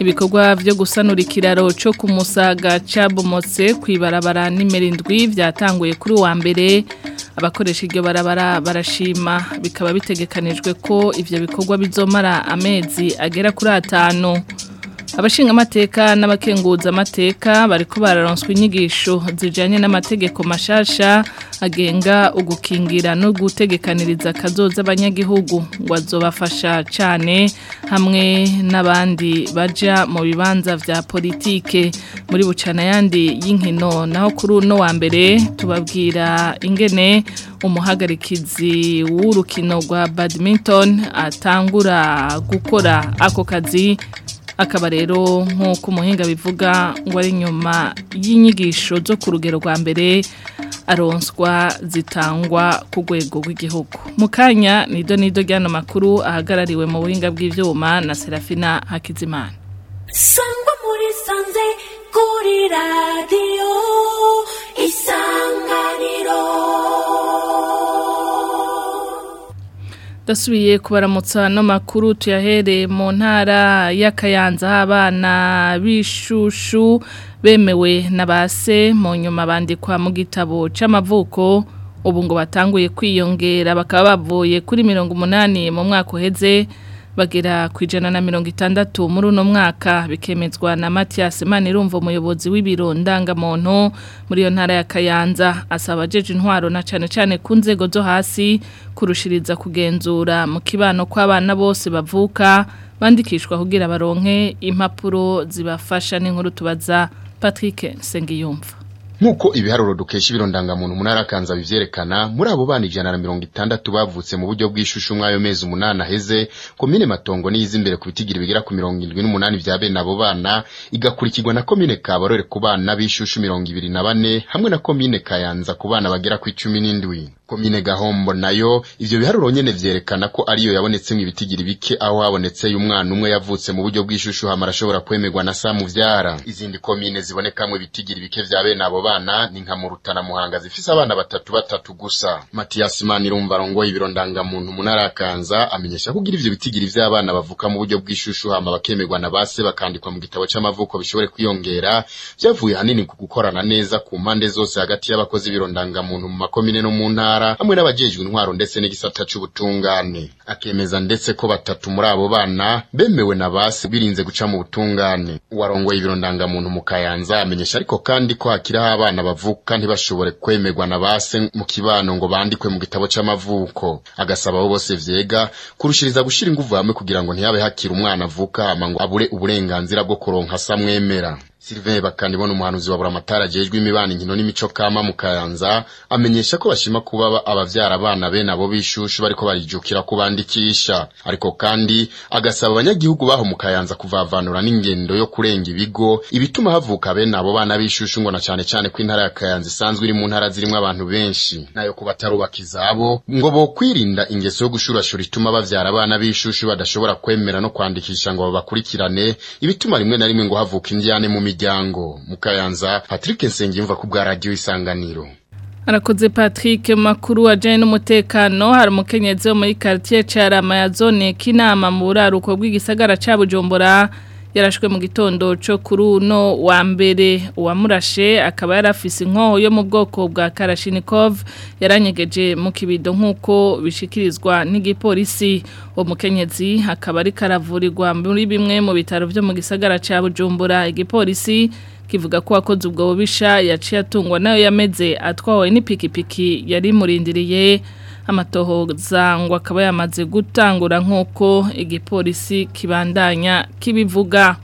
ibikorwa byo gusanura ikiraro cyo ku musaga cyabomotse ku ibarabara nimero indwi byatanguye kuri wa mbere abakoresha iryo barabara barashima bikaba bitegekanijwe ko ibyo bikorwa bizomara amezi agera kuri atanu Abashinga abashingamateka n'abakenguza amateka bariko bararonswa inyigisho zijanye n'amategeko mashasha agenga ugukingira no gutegekaniriza kazoza abanyagihugu ngo azobafasha cyane hamwe n'abandi baja mu bibanza vya politike muri bucana yandi y'inkino naho kuri uno wa mbere tubabwira ingene umuhagarikizi w'urukino rwa badminton atangura gukora ako kazi akaba rero nk'uko umuhinga bivuga ngo ari nyuma y'inyigisho zo ku rugero rwa mbere aronswa zitangwa ku rwego rw'igihugu mu kanya nido nido ry'ano makuru ahagarariwe mu buhinga bw'ibyuma na serafina hakizimana sangwa muri sanze kuri radiyo isanganiro dasubiye kubaramutsa n'amakuru tuyahere mu ntara y'akayanza abana b'ishushu bemewe na base mu nyuma bandikwa mu gitabo cy'amavuko ubu ngo batanguye kwiyongera bakaba bavuye kuri mirongo umunani mu mwaka uheze bagera ku ijana na mirongo itandatu muri uno mwaka bikemezwa na Mathias Manirumva umuyobozi w'ibiro ndangamuntu muri iyo ntara ya Kayanza asaba jeje intwaro na cyane cyane ku nzego zo hasi kurushiriza kugenzura mu kibano kw'abana bose bavuka bandikishwa kugira baronke impapuro zibafasha n'inkuru tubaza Patrick Sengiyumva nk'uko ibiharuro dukesha ibiro ndangamuntu umunara akanza bivyerekana muri abo bana ijana na mirongo itandatu bavutse mu buryo bw'ishushu mw'ayo mezi umunani aheze komine matongo niyiza imbere ku bitigiri bigera ku mirongo indwi n'umunani vya bene abo bana igakurikirwa na komine kabarore ku bana b'ishushu mirongo ibiri na bane hamwe na komine kayanza ku bana bagera ku icumi n'indwi komine gahombo nayo ivyo biharuro nyene vyerekana ko ariyo yabonetse yabonetsemwo ibitigiri bike aho habonetseyo umwana umwe yavutse mu buryo bw'ishushu hama arashobora kwemerwa na samuvyara izindi komine zibonekamwo ibitigiri bike vya bene abo abana ni nka murutana Muhanga zifise abana batatu batatu gusa Mathias Manirumva arongoye ibiro ndangamuntu mu ntara amenyesha kugira ivyo bitigiri vy'abana bavuka mu buryo bw'ishushu hama bakemerwa na base bakandikwa mu gitabo c'amavuko bishobore kwiyongera vyavuye hanini ku gukorana neza ku mpande zose hagati y'abakozi biro muntu mu makomine no mu ntara hamwe n'abajejwe intwaro ndetse n'igisata c'ubutungane akemeza ndetse ko batatu muri abo bana bemewe na base birinze guca mu butungane uwarongoye ibiro ndangamuntu mu Kayanza amenyesha ariko kandi ko hakiri abana bavuka ntibashobore kwemerwa na base mu kibano ngo bandikwe mu gitabo cy'amavuko agasaba abo bose vyega kurushiriza gushira inguvu hamwe kugira ngo ntihabe hakiri umwana avuka hama ngo abure uburenganzira bwo kuronka samwemera Sylvain Bakandi bonu muhanuzi wabura matara ajejwe imibano inkino n'imico kama mukayanza amenyesha ko bashima kuba abavyara abana be nabo bishushu bariko barijukira kubandikisha ariko kandi agasaba abanyagihugu baho mukayanza kuvavanura n'ingendo yo kurenga ibigo ibituma havuka be nabo bana bishushu ngo na cyane cyane ko intara ya Kayanza isanzwe iri mu ntara zirimo abantu benshi nayo kubatarubakiza abo ngo bo kwirinda ingeso yo gushurashura ituma abavyara abana bishushu badashobora kwemera no kwandikisha ngo babakurikirane ibituma rimwe na rimwe ngo havuka indyane mu miryango mukayanza patrick nsengiyumva ku bwa radiyo isanganiro arakoze patrick makuru ajyanye n'umutekano hari umukenyezi wo muri karitsiye carama ya zone k'inama mu buraruko bw'igisagara cya bujumbura yarashwe mu gitondo cyo kuri uno wa mbere uwamurashe akaba yarafise inkoho yo mu bwoko bwa karashinikov yaranyegeje mu kibido nk'uko bishikirizwa n'igipolisi uwo mukenyezi akaba ari karavurirwa muri bimwe mu bitaro byo mu gisagara cya bujumbura igipolisi kivuga ko wakoze ubwo bubisha yaciye atungwa nayo yameze atwawe n'ipikipiki yari imurindiriye amatohoza ngo akaba yamaze gutangura nk'uko igipolisi kibandanya kibivuga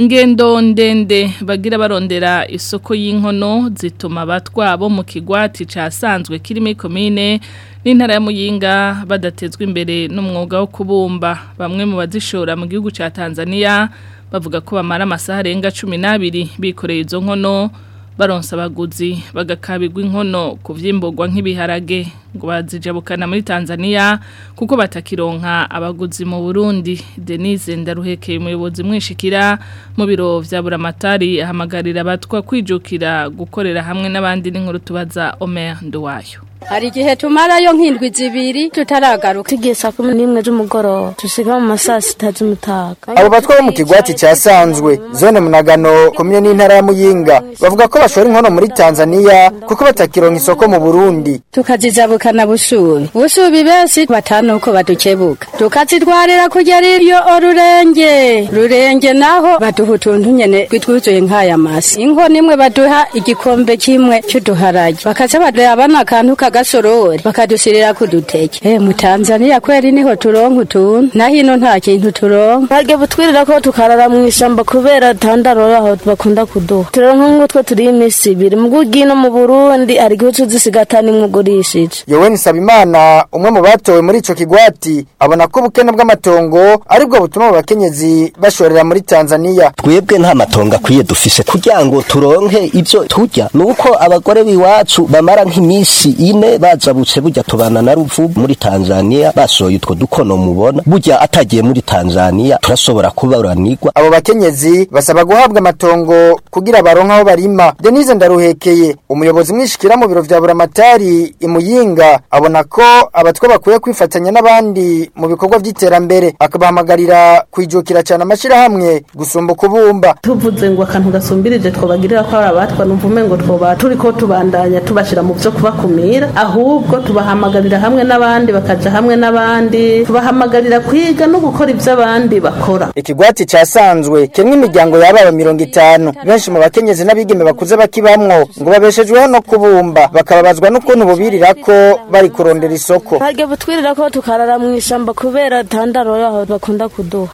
ngendo ndende bagira barondera isoko y'inkono zituma abatwa bo mu kigwati cyasanzwe kirimo Komine n'intara ya muyinga badatezwe imbere n'umwuga wo kubumba bamwe mu bazishora mu gihugu cya tanzania bavuga ko bamara amasaha arenga cumi n'abiri bikoreye izo nkono baronsa abaguzi bagakabirwa inkono ku by'imbogwa nk'ibiharage ngo bazijabukana muri tanzania kuko batakironka abaguzi mu burundi denise ndaruhekeye umuyobozi mwishikira mu biro bya buramatari ahamagarira abatwa kwijukira gukorera hamwe n'abandi n'inkuru tubaza omer nduwayo hari igihe tumarayo nk'indwi zibiri tutaragaruka tugiye saa kumi n'imwe z'umugoroba dusiga mu masaa sita z'umutaga abo batwara mu kigwati cyasanzwe zone munagano kumwe n'intara ya muyinga bavuga ko bashora inkono muri Tanzania kuko batakironka isoko mu burundi tukazizabukana busubi busubi besi batanu uko badukebuka tukazitwarira kugera iyo rurenge rurenge naho baduha utuntu nyene twitwuzuye nk'aya masi inkono imwe baduha igikombe kimwe cy'uduharage bakaza baduha abana akantu agasorori bakadushirira ku duteke eh mu Tanzania kweri niho turonka utuntu na hino nta kintu turonka ntabwo butwirira ko tukarara mu ishamba kubera tandarora aho bakunda kuduha turonka nk'utwo turi imisi mu gugi mu Burundi ari gihugu tuzisigata nimwugurishije Yoweni Sabimana umwe mu batowe muri ico kigwati abona ko ubukene bw'amatongo ari bwo butuma abakenyezi bashorera muri Tanzania twebwe nta matongo akwiye dufise kugira ngo turonke ivyo turya nuko abagore biwacu bamara nk'iminsi ine nyene bazabutse burya tubana na ruvubu muri Tanzania basoye utwo dukono mubona burya atagiye muri Tanzania turasobora kubaranirwa abo bakenyezi basaba guhabwa amatongo kugira baronka aho barima Denise Ndaruhekeye umuyobozi mwishikira mu biro vya buramatari imuyinga abona ko abatwa bakuye kwifatanya n'abandi mu bikorwa by'iterambere akabahamagarira kwijukira cyane amashira hamwe gusumba kubumba tuvuze ngo akantu gasumbirije twobagirira ko abatwa numvume ngo twoba turiko tubandanya tubashira mu byo kubakumira ahubwo tubahamagarira hamwe n'abandi bakajya hamwe n'abandi tubahamagarira kwiga no gukora ibyo abandi bakora ikigwati cyasanzwe kirimo imiryango y'ababa mirongo itanu benshi mu bakenyezi n'abigeme bakuze bakibamwo ngo babeshejweho no kubumba bakababazwa n'ukuntu bubirira ko bari kurondera isoko bajya butwirira ko tukarara mu ishyamba kubera tandaro yaho bakunda kuduha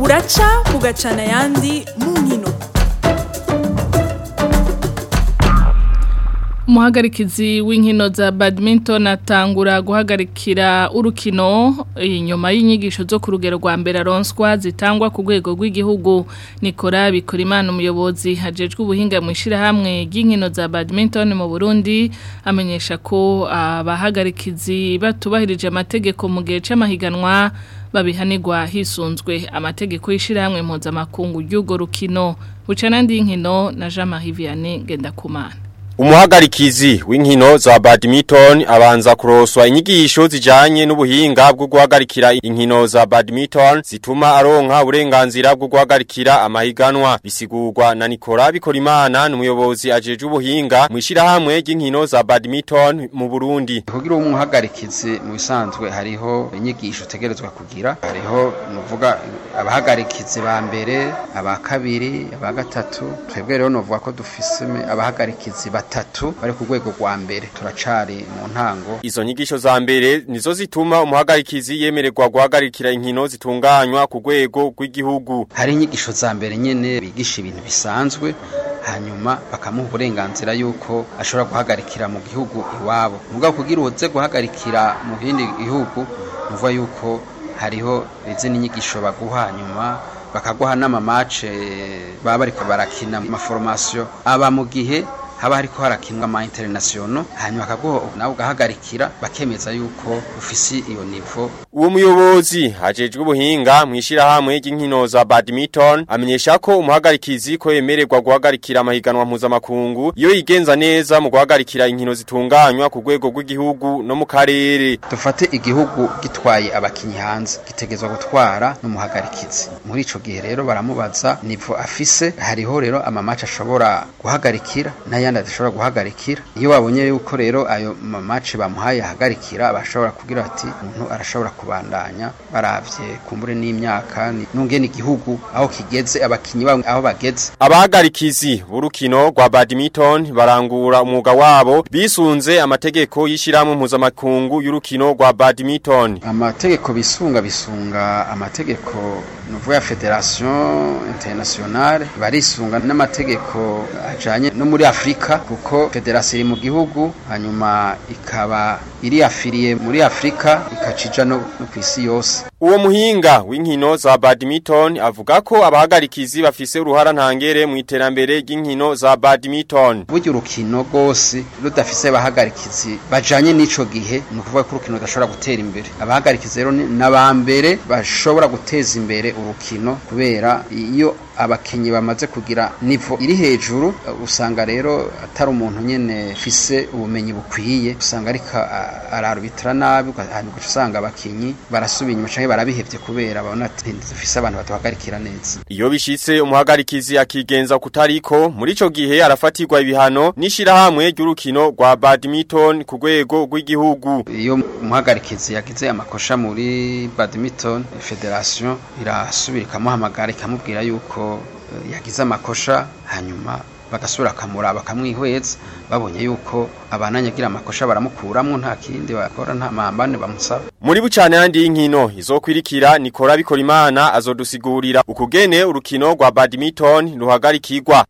buraca bugacana ayandi mu nkino muhagarikizi w'inkino za badminton atangura guhagarikira urukino inyuma y'inyigisho zo ku rugero rwa mbere aronswa zitangwa ku rwego rw'igihugu nikora bikora umuyobozi hajejwe ubuhinga mu ishyirahamwe ry'inkino za badminton mu burundi amenyesha ko abahagarikizi batubahirije amategeko mu gihe cy'amahiganwa babihanirwa hisunzwe amategeko y'ishyirahamwe mpuzamakungu ry'urwo rukino bucana n'andi y'inkino na jean marie vianney ngendakumana umuhagarikizi w'inkino za badminton abanza kuroswa inyigisho zijanye n'ubuhinga bwo guhagarikira inkino za badminton zituma aronka uburenganzira bwo guhagarikira amahiganwa bisigurwa na Nicola Bikorimana n'umuyobozi ajeje ubuhinga mu hamwe y'inkino za badminton mu Burundi kugira umuhagarikizi mu bisanzwe hariho inyigisho tegerezwa kugira hariho nuvuga abahagarikizi ba mbere aba kabiri aba gatatu twebwe rero novuga ko dufise abahagarikizi ba batatu bari ku rwego rwa mbere turacari mu ntango izo nyigisho za mbere nizo zituma umuhagarikizi yemererwa guhagarikira inkino zitunganywa ku rwego rw'igihugu hari inyigisho za mbere nyine bigisha ibintu bisanzwe hanyuma bakamuha uburenganzira yuko ashobora guhagarikira mu gihugu iwabo mugabo kugira uze guhagarikira mu bindi gihugu nuvuga yuko hariho izindi nyigisho baguha hanyuma bakaguha n'amamace baba bariko barakina amaforomasiyo aba mu gihe haba hariko harakinwa ama international hanyuma akabwo nawe ugahagarikira bakemeza yuko ufisi iyo nivo uwo muyobozi ajejwe ubuhinga mu ishyirahamwe y'inkino za badminton amenyesha ko umuhagarikizi ko yemererwa guhagarikira amahiganwa mpuzamakungu iyo yigenza neza mu guhagarikira inkino zitunganywa ku rwego rw'igihugu no mu karere dufate igihugu gitwaye abakinnyi hanze gitegezwa gutwara n'umuhagarikizi muri icyo gihe rero baramubaza nivo afise hariho rero ama ashobora guhagarikira n'aya imyenda adashobora guhagarikira iyo wabonye yuko rero ayo mamaci bamuhaye ahagarikira bashobora kugira ati umuntu arashobora kubandanya barabye kumbure n'imyaka nunge igihugu aho kigeze abakinnyi bamwe aho bageze abahagarikizi b'urukino rwa badminton barangura umwuga wabo bisunze amategeko y'ishyirahamwe mpuzamakungu y'urukino rwa badminton amategeko bisunga bisunga amategeko nuvuga ya federation internationale barisunga n'amategeko ajanye no muri Afrika afurika kuko federasiyo iri mu gihugu hanyuma ikaba iri afiriye muri afurika ikacija no ku isi yose Uwo muhinga w'inkino za badminton avuga ko abahagarikizi bafise uruhara ntangere mu iterambere ry'inkino za badminton. Burya urukino rwose rudafise abahagarikizi bajanye n'ico gihe ni ukuvuga ko urukino rudashobora gutera imbere. Abahagarikizi rero n'abambere bashobora guteza imbere urukino kubera iyo abakinyi bamaze kugira nivo iri hejuru usanga rero atari umuntu nyene fise ubumenyi bukwiye usanga ariko ararubitira nabi hanyuma usanga abakinyi barasubiye inyuma barabihebye kubera babona dufise abantu batuhagarikira neza iyo bishitse umuhagarikizi akigenza kutariko muri ico gihe arafatirwa ibihano n'ishirahamwe ry'urukino rwa badminton ku rwego rw'igihugu iyo umuhagarikizi yagize amakosha muri badminton federation irasubira ikamuhamagara ikamubwira yuko eh, yagize amakosha hanyuma bagasura akamura bakamwihweza babonye yuko abananye agira amakosha baramukuramo nta kindi bakora nta mambane bamusaba muri bucane yandi y'inkino izokwirikira nikora bikora imana azodusigurira ukugene urukino rwa badminton ruhagarikirwa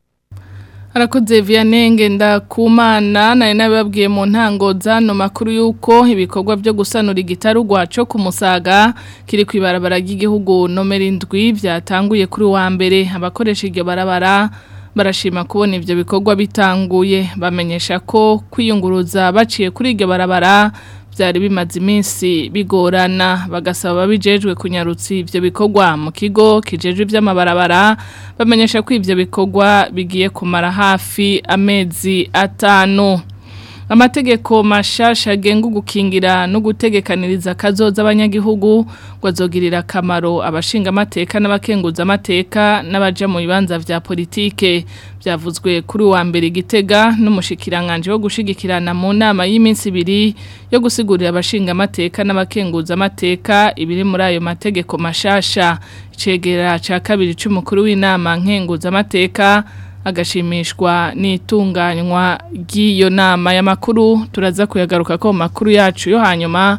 Arakoze Vianney Ngendakumana naye nababwiye mu ntango zano makuru yuko ibikorwa byo gusanura igitaru gwaco ku Musaga kiri kwibarabara ry'igihugu nomero 7 byatanguye kuri wa mbere abakoresha iryo barabara barashima kubona ibyo bikorwa bitanguye bamenyesha ko kwiyunguruza baciye kuri iryo barabara byari bimaze iminsi bigorana bagasaba ababijejwe kunyarutsi ibyo bikorwa mu kigo kijejwe by’amabarabara, bamenyesha ko ibyo bikorwa bigiye kumara hafi amezi atanu amategeko mashasha agenga ugukingira no gutegekaniriza akazoza abanyagihugu ngo azogirira akamaro abashinga amateka n'abakenguza amateka n'abaje mu bibanza vya politike byavuzwe kuri wa mbere igitega n'umushikiranganje wo gushigikirana mu nama y'iminsi ibiri yo gusigurira abashinga amateka n'abakenguza amateka ibiri muri ayo mategeko mashasha cegera ca kabiri c'umukuru w'inama nkenguza amateka agashimishwa n'itunganywa ry'iyo nama ya makuru turaza kuyagaruka ko makuru yacu yo hanyuma